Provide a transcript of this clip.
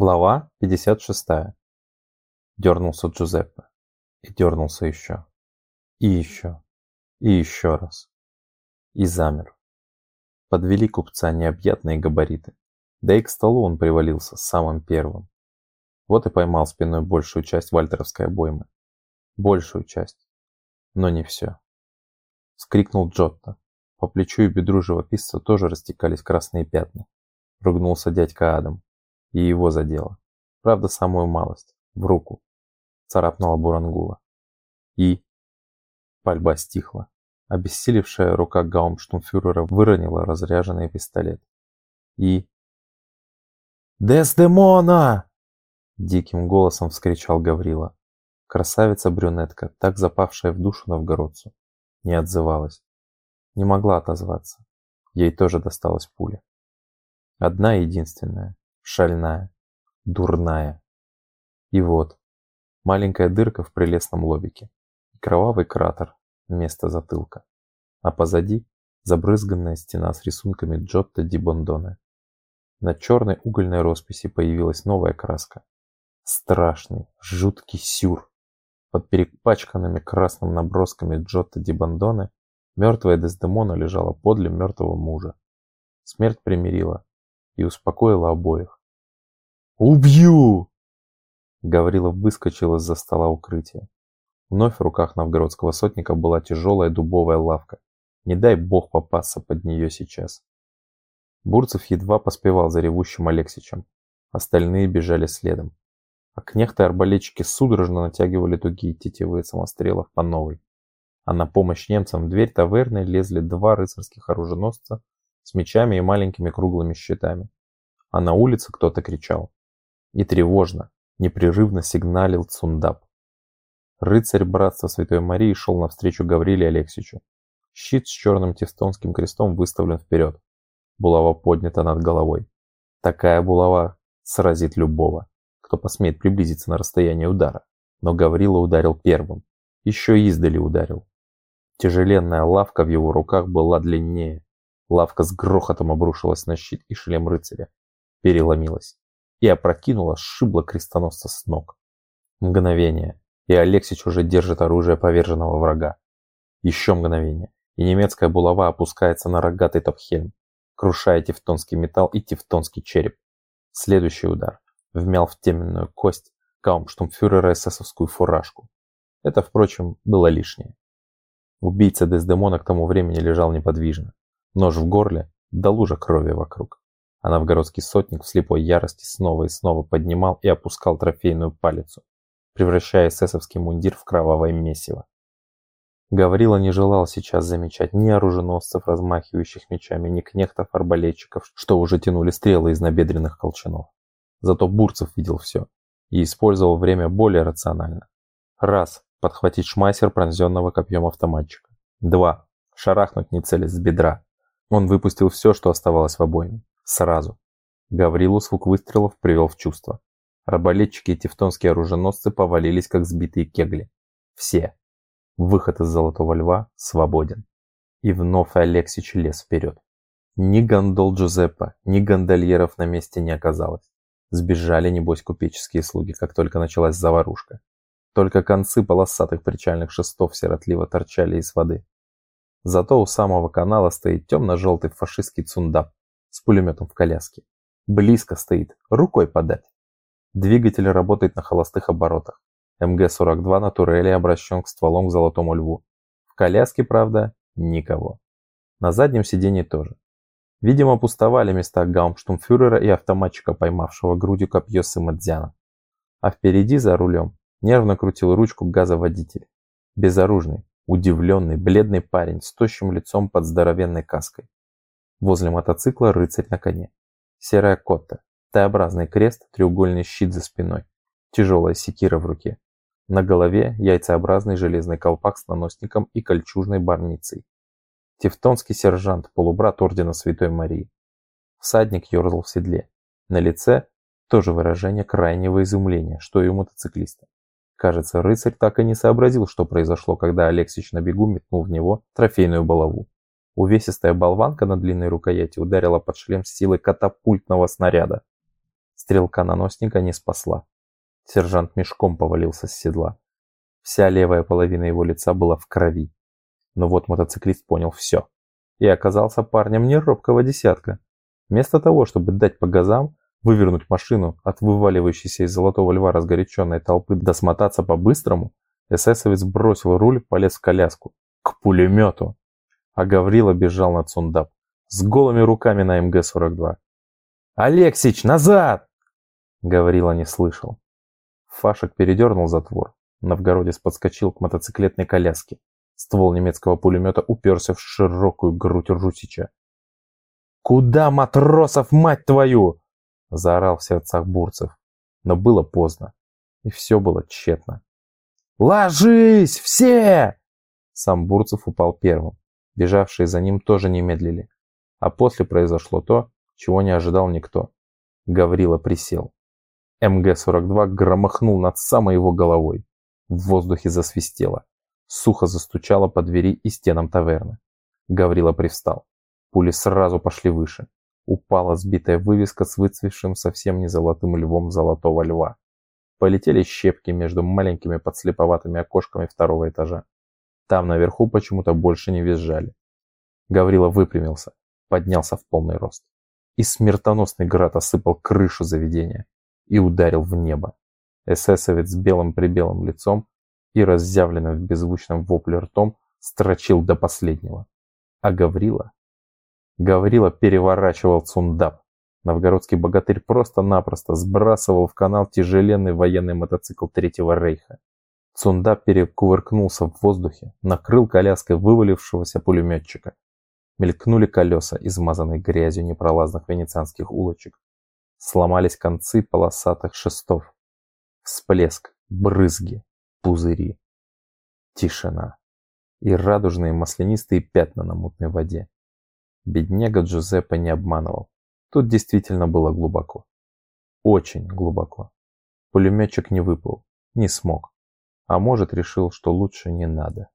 Глава 56. Дернулся Джузеппе. И дернулся еще. И еще. И еще раз. И замер. Подвели купца необъятные габариты. Да и к столу он привалился самым первым. Вот и поймал спиной большую часть вальтеровской обоймы. Большую часть. Но не все. Скрикнул Джотто. По плечу и бедру живописца тоже растекались красные пятна. Ругнулся дядька Адам и его задело. Правда, самую малость. В руку. Царапнула Бурангула. И... Пальба стихла. Обессилевшая рука гаумштумфюрера выронила разряженный пистолет. И... «Дездемона!» Диким голосом вскричал Гаврила. Красавица-брюнетка, так запавшая в душу новгородцу, не отзывалась. Не могла отозваться. Ей тоже досталась пуля. Одна единственная шальная, дурная. И вот, маленькая дырка в прелестном лобике кровавый кратер вместо затылка, а позади забрызганная стена с рисунками Джотто ди Бондоне. На черной угольной росписи появилась новая краска. Страшный, жуткий сюр. Под перепачканными красным набросками Джотто ди Бондоне мертвая Дездемона лежала подле мертвого мужа. Смерть примирила и успокоила обоих. «Убью!» Гаврилов выскочил из-за стола укрытия. Вновь в руках новгородского сотника была тяжелая дубовая лавка. Не дай бог попасться под нее сейчас. Бурцев едва поспевал за ревущим Алексичем. Остальные бежали следом. А кнехты-арбалетчики судорожно натягивали тугие тетивы самострелов по новой. А на помощь немцам в дверь таверны лезли два рыцарских оруженосца с мечами и маленькими круглыми щитами. А на улице кто-то кричал. И тревожно, непрерывно сигналил Цундап. Рыцарь братства Святой Марии шел навстречу Гавриле Алексичу. Щит с черным тевтонским крестом выставлен вперед. Булава поднята над головой. Такая булава сразит любого, кто посмеет приблизиться на расстояние удара. Но Гаврила ударил первым. Еще издали ударил. Тяжеленная лавка в его руках была длиннее. Лавка с грохотом обрушилась на щит и шлем рыцаря. Переломилась и опрокинула, сшибла крестоносца с ног. Мгновение, и Алексич уже держит оружие поверженного врага. Еще мгновение, и немецкая булава опускается на рогатый топхельм, крушая тевтонский металл и тевтонский череп. Следующий удар вмял в теменную кость каумштумфюрера эсэсовскую фуражку. Это, впрочем, было лишнее. Убийца Дездемона к тому времени лежал неподвижно. Нож в горле, да лужа крови вокруг а новгородский сотник в слепой ярости снова и снова поднимал и опускал трофейную палицу, превращая эсэсовский мундир в кровавое месиво. Гаврила не желал сейчас замечать ни оруженосцев, размахивающих мечами, ни кнехтов-арбалетчиков, что уже тянули стрелы из набедренных колчанов. Зато Бурцев видел все и использовал время более рационально. Раз – подхватить шмайсер пронзенного копьем автоматчика. Два – шарахнуть не целясь с бедра. Он выпустил все, что оставалось в обойме. Сразу. Гаврилу звук выстрелов привел в чувство. Арбалетчики и тевтонские оруженосцы повалились, как сбитые кегли. Все. Выход из Золотого Льва свободен. И вновь Алексич лез вперед. Ни гондол Джузеппе, ни гондольеров на месте не оказалось. Сбежали, небось, купеческие слуги, как только началась заварушка. Только концы полосатых причальных шестов сиротливо торчали из воды. Зато у самого канала стоит темно-желтый фашистский цундап с пулеметом в коляске. Близко стоит, рукой подать. Двигатель работает на холостых оборотах. МГ-42 на турели обращен к стволом к Золотому Льву. В коляске, правда, никого. На заднем сиденье тоже. Видимо, пустовали места гаумштумфюрера и автоматчика, поймавшего грудью копье Сымадзяна. А впереди, за рулем, нервно крутил ручку газа водитель. Безоружный, удивленный, бледный парень с тощим лицом под здоровенной каской. Возле мотоцикла рыцарь на коне. Серая котта, Т-образный крест, треугольный щит за спиной. Тяжелая секира в руке. На голове яйцеобразный железный колпак с наносником и кольчужной барницей. Тевтонский сержант, полубрат ордена Святой Марии. Всадник ерзал в седле. На лице тоже выражение крайнего изумления, что и у мотоциклиста. Кажется, рыцарь так и не сообразил, что произошло, когда Алексич на бегу метнул в него трофейную балаву. Увесистая болванка на длинной рукояти ударила под шлем с силой катапультного снаряда. Стрелка-наносника не спасла. Сержант мешком повалился с седла. Вся левая половина его лица была в крови. Но вот мотоциклист понял все. И оказался парнем не робкого десятка. Вместо того, чтобы дать по газам, вывернуть машину от вываливающейся из золотого льва разгоряченной толпы, досмотаться по-быстрому, эсэсовец бросил руль, полез в коляску. К пулемету! А Гаврила бежал на Цундап с голыми руками на МГ-42. «Алексич, назад!» Гаврила не слышал. Фашек передернул затвор. Новгородец подскочил к мотоциклетной коляске. Ствол немецкого пулемета уперся в широкую грудь Русича. «Куда, матросов, мать твою?» Заорал в сердцах Бурцев. Но было поздно. И все было тщетно. «Ложись! Все!» Сам Бурцев упал первым. Бежавшие за ним тоже не медлили. А после произошло то, чего не ожидал никто. Гаврила присел. МГ-42 громыхнул над самой его головой. В воздухе засвистело. Сухо застучало по двери и стенам таверны. Гаврила привстал. Пули сразу пошли выше. Упала сбитая вывеска с выцвевшим совсем не золотым львом золотого льва. Полетели щепки между маленькими подслеповатыми окошками второго этажа. Там наверху почему-то больше не визжали. Гаврила выпрямился, поднялся в полный рост. И смертоносный град осыпал крышу заведения и ударил в небо. Эсэсовец с белым-прибелым лицом и разъявленным в беззвучном вопле ртом строчил до последнего. А Гаврила? Гаврила переворачивал цундап. Новгородский богатырь просто-напросто сбрасывал в канал тяжеленный военный мотоцикл Третьего Рейха. Цундап перекувыркнулся в воздухе, накрыл коляской вывалившегося пулеметчика. Мелькнули колеса, измазанные грязью непролазных венецианских улочек. Сломались концы полосатых шестов. Всплеск, брызги, пузыри. Тишина. И радужные маслянистые пятна на мутной воде. Бедняга Джузеппе не обманывал. Тут действительно было глубоко. Очень глубоко. Пулеметчик не выплыл, не смог. А может решил, что лучше не надо.